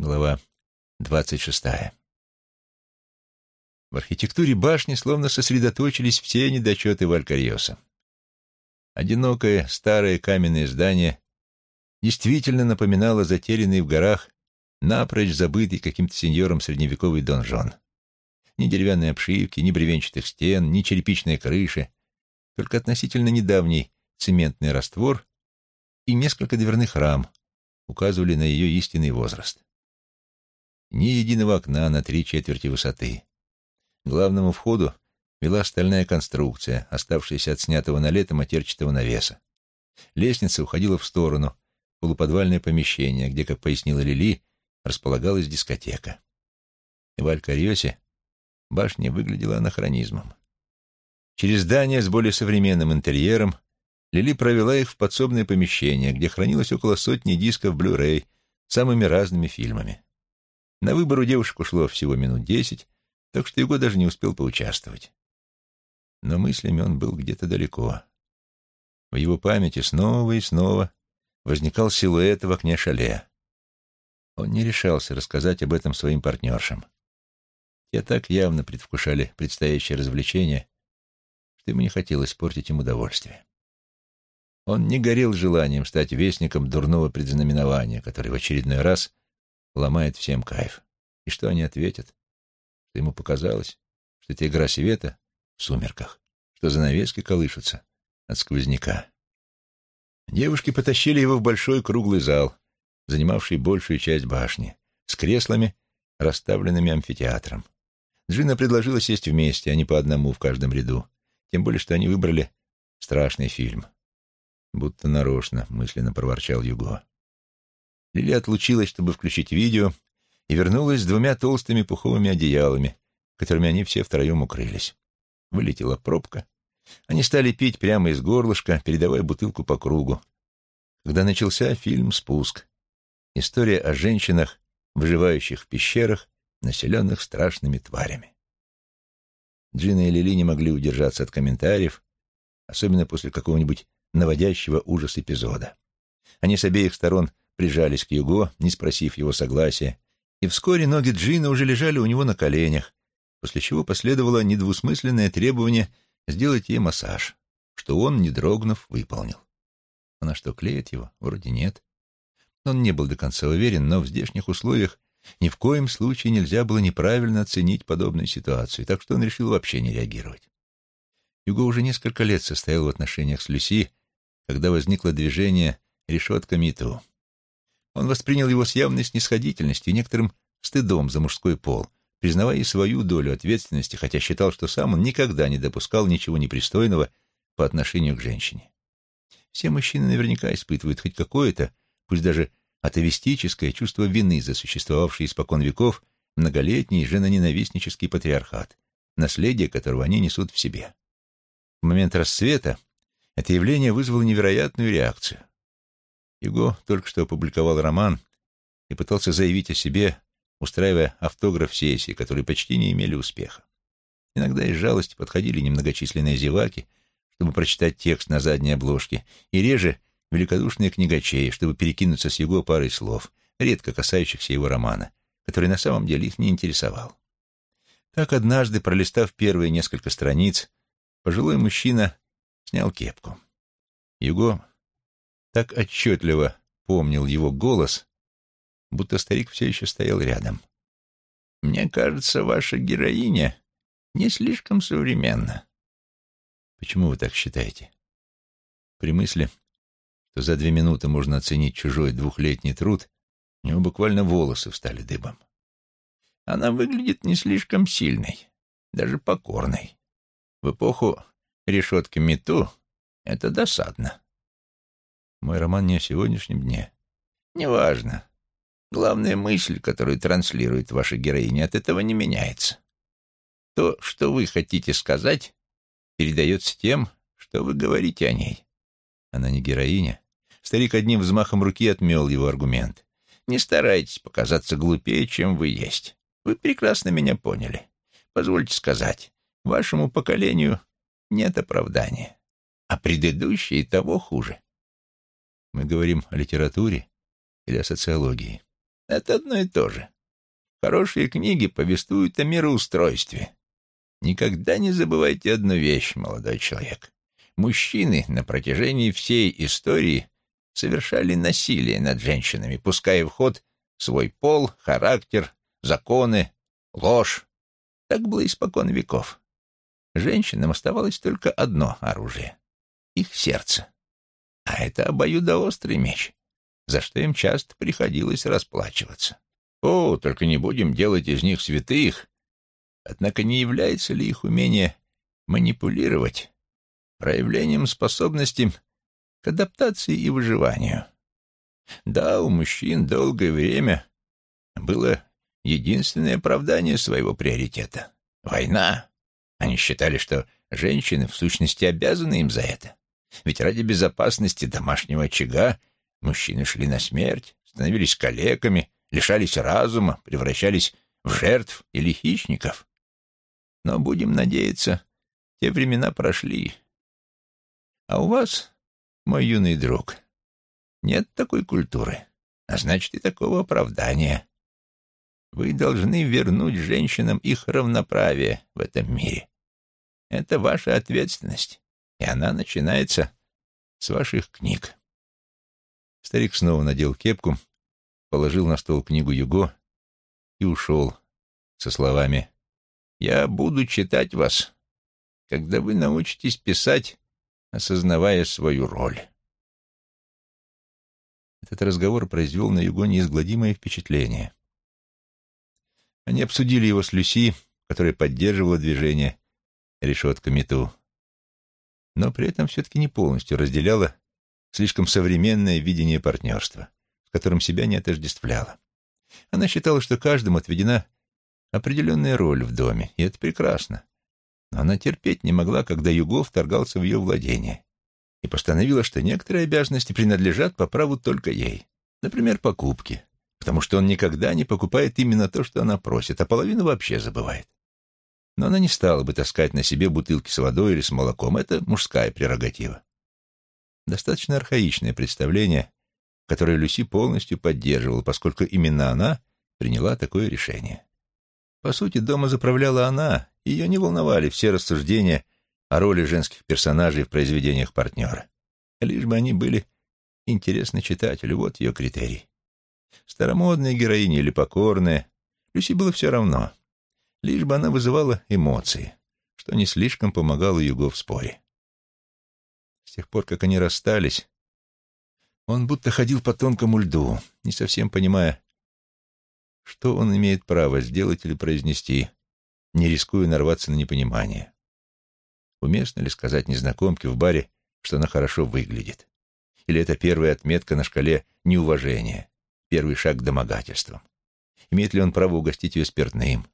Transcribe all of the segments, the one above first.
Глава двадцать шестая. В архитектуре башни словно сосредоточились все недочеты Валькариоса. Одинокое старое каменное здание действительно напоминало затерянный в горах, напрочь забытый каким-то сеньором средневековый донжон. Ни деревянной обшивки, ни бревенчатых стен, ни черепичной крыши, только относительно недавний цементный раствор и несколько дверных рам указывали на ее истинный возраст ни единого окна на три четверти высоты. Главному входу вела стальная конструкция, оставшаяся от снятого на лето матерчатого навеса. Лестница уходила в сторону, полуподвальное помещение, где, как пояснила Лили, располагалась дискотека. в Алькариосе башня выглядела анахронизмом. Через здание с более современным интерьером Лили провела их в подсобное помещение, где хранилось около сотни дисков Blu-ray с самыми разными фильмами. На выбор у девушек ушло всего минут десять, так что его даже не успел поучаствовать. Но мыслями он был где-то далеко. В его памяти снова и снова возникал силуэт в окне шале. Он не решался рассказать об этом своим партнершам. Те так явно предвкушали предстоящее развлечение, что ему не хотелось портить им удовольствие. Он не горел желанием стать вестником дурного предзнаменования, который в очередной раз ломает всем кайф. И что они ответят? Что ему показалось, что это игра света в сумерках, что занавески колышутся от сквозняка. Девушки потащили его в большой круглый зал, занимавший большую часть башни, с креслами, расставленными амфитеатром. Джина предложила сесть вместе, а не по одному в каждом ряду, тем более, что они выбрали страшный фильм. Будто нарочно, мысленно проворчал Юго. Лили отлучилась, чтобы включить видео, и вернулась с двумя толстыми пуховыми одеялами, которыми они все втроем укрылись. Вылетела пробка. Они стали пить прямо из горлышка, передавая бутылку по кругу. Когда начался фильм «Спуск», история о женщинах, выживающих в пещерах, населенных страшными тварями. Джина и Лили не могли удержаться от комментариев, особенно после какого-нибудь наводящего ужас эпизода. Они с обеих сторон прижались к Юго, не спросив его согласия, и вскоре ноги Джина уже лежали у него на коленях, после чего последовало недвусмысленное требование сделать ей массаж, что он, не дрогнув, выполнил. Она что, клеит его? Вроде нет. Он не был до конца уверен, но в здешних условиях ни в коем случае нельзя было неправильно оценить подобную ситуацию, так что он решил вообще не реагировать. Юго уже несколько лет состоял в отношениях с Люси, когда возникло движение «решетка Миту». Он воспринял его с явной снисходительностью и некоторым стыдом за мужской пол, признавая и свою долю ответственности, хотя считал, что сам он никогда не допускал ничего непристойного по отношению к женщине. Все мужчины наверняка испытывают хоть какое-то, пусть даже атовистическое чувство вины за существовавший испокон веков многолетний женоненавистнический патриархат, наследие которого они несут в себе. В момент рассвета это явление вызвало невероятную реакцию. Юго только что опубликовал роман и пытался заявить о себе, устраивая автограф-сессии, которые почти не имели успеха. Иногда из жалости подходили немногочисленные зеваки, чтобы прочитать текст на задней обложке, и реже великодушные книгачеи, чтобы перекинуться с Юго парой слов, редко касающихся его романа, который на самом деле их не интересовал. Так однажды, пролистав первые несколько страниц, пожилой мужчина снял кепку. Юго так отчетливо помнил его голос, будто старик все еще стоял рядом. «Мне кажется, ваша героиня не слишком современна». «Почему вы так считаете?» При мысли, что за две минуты можно оценить чужой двухлетний труд, у него буквально волосы встали дыбом. Она выглядит не слишком сильной, даже покорной. В эпоху решетки Мету это досадно. Мой роман не о сегодняшнем дне. Неважно. Главная мысль, которую транслирует ваша героиня, от этого не меняется. То, что вы хотите сказать, передается тем, что вы говорите о ней. Она не героиня. Старик одним взмахом руки отмел его аргумент. Не старайтесь показаться глупее, чем вы есть. Вы прекрасно меня поняли. Позвольте сказать, вашему поколению нет оправдания, а предыдущие того хуже. Мы говорим о литературе или о социологии? Это одно и то же. Хорошие книги повествуют о мироустройстве. Никогда не забывайте одну вещь, молодой человек. Мужчины на протяжении всей истории совершали насилие над женщинами, пуская в ход свой пол, характер, законы, ложь. Так было испокон веков. Женщинам оставалось только одно оружие — их сердце. А это обоюдоострый меч, за что им часто приходилось расплачиваться. О, только не будем делать из них святых. Однако не является ли их умение манипулировать проявлением способности к адаптации и выживанию? Да, у мужчин долгое время было единственное оправдание своего приоритета — война. Они считали, что женщины в сущности обязаны им за это. Ведь ради безопасности домашнего очага мужчины шли на смерть, становились калеками, лишались разума, превращались в жертв или хищников. Но, будем надеяться, те времена прошли. А у вас, мой юный друг, нет такой культуры, а значит и такого оправдания. Вы должны вернуть женщинам их равноправие в этом мире. Это ваша ответственность, и она начинается с ваших книг. Старик снова надел кепку, положил на стол книгу Юго и ушел со словами «Я буду читать вас, когда вы научитесь писать, осознавая свою роль». Этот разговор произвел на Юго неизгладимое впечатление. Они обсудили его с Люси, которая поддерживала движение решетка Мету, но при этом все-таки не полностью разделяла слишком современное видение партнерства с которым себя не отождествляла. Она считала, что каждому отведена определенная роль в доме, и это прекрасно. Но она терпеть не могла, когда Юго вторгался в ее владение, и постановила, что некоторые обязанности принадлежат по праву только ей. Например, покупки, потому что он никогда не покупает именно то, что она просит, а половину вообще забывает. Но она не стала бы таскать на себе бутылки с водой или с молоком. Это мужская прерогатива. Достаточно архаичное представление которое Люси полностью поддерживала, поскольку именно она приняла такое решение. По сути, дома заправляла она, и ее не волновали все рассуждения о роли женских персонажей в произведениях партнера. Лишь бы они были интересны читателю, вот ее критерий. Старомодные героини или покорные, Люси было все равно. Лишь бы она вызывала эмоции, что не слишком помогало Юго в споре. С тех пор, как они расстались, он будто ходил по тонкому льду, не совсем понимая, что он имеет право сделать или произнести, не рискуя нарваться на непонимание. Уместно ли сказать незнакомке в баре, что она хорошо выглядит? Или это первая отметка на шкале неуважения, первый шаг к домогательствам? Имеет ли он право угостить ее спиртным?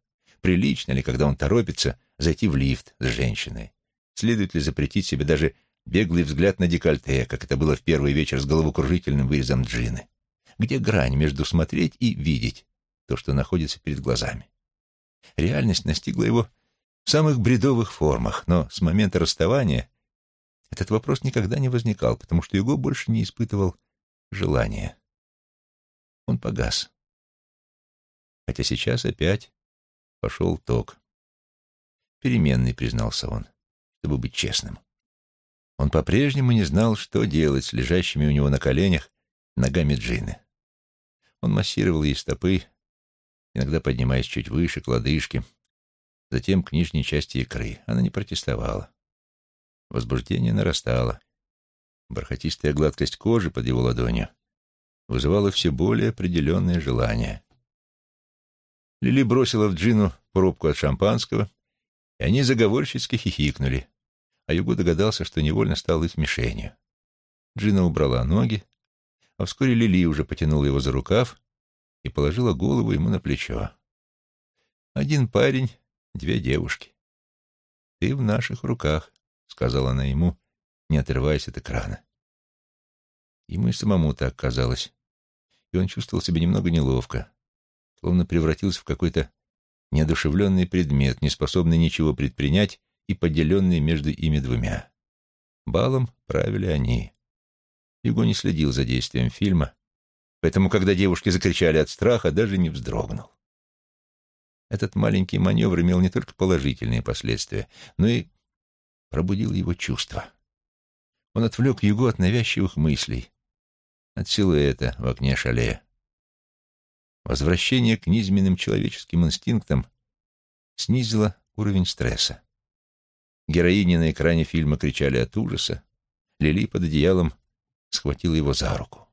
Прилично ли, когда он торопится, зайти в лифт с женщиной? Следует ли запретить себе даже беглый взгляд на декольте, как это было в первый вечер с головокружительным вырезом джины. Где грань между смотреть и видеть то, что находится перед глазами? Реальность настигла его в самых бредовых формах, но с момента расставания этот вопрос никогда не возникал, потому что его больше не испытывал желания. Он погас. Хотя сейчас опять пошел ток. Переменный, признался он, чтобы быть честным. Он по-прежнему не знал, что делать с лежащими у него на коленях ногами Джины. Он массировал ей стопы, иногда поднимаясь чуть выше, к лодыжке, затем к нижней части икры. Она не протестовала. Возбуждение нарастало. Бархатистая гладкость кожи под его ладонью вызывала все более определенное желание. Лили бросила в Джину пробку от шампанского, и они заговорщицки хихикнули а Юго догадался, что невольно стал их мишенью. Джина убрала ноги, а вскоре Лили уже потянула его за рукав и положила голову ему на плечо. «Один парень, две девушки. Ты в наших руках», — сказала она ему, не отрываясь от экрана. Ему и самому так казалось, и он чувствовал себя немного неловко, словно превратился в какой-то неодушевленный предмет, не способный ничего предпринять и поделенный между ими двумя. Балом правили они. Его не следил за действием фильма, поэтому, когда девушки закричали от страха, даже не вздрогнул. Этот маленький маневр имел не только положительные последствия, но и пробудил его чувства. Он отвлек Юго от навязчивых мыслей, от силуэта в окне шале. Возвращение к низменным человеческим инстинктам снизило уровень стресса. Героини на экране фильма кричали от ужаса, Лили под одеялом схватила его за руку.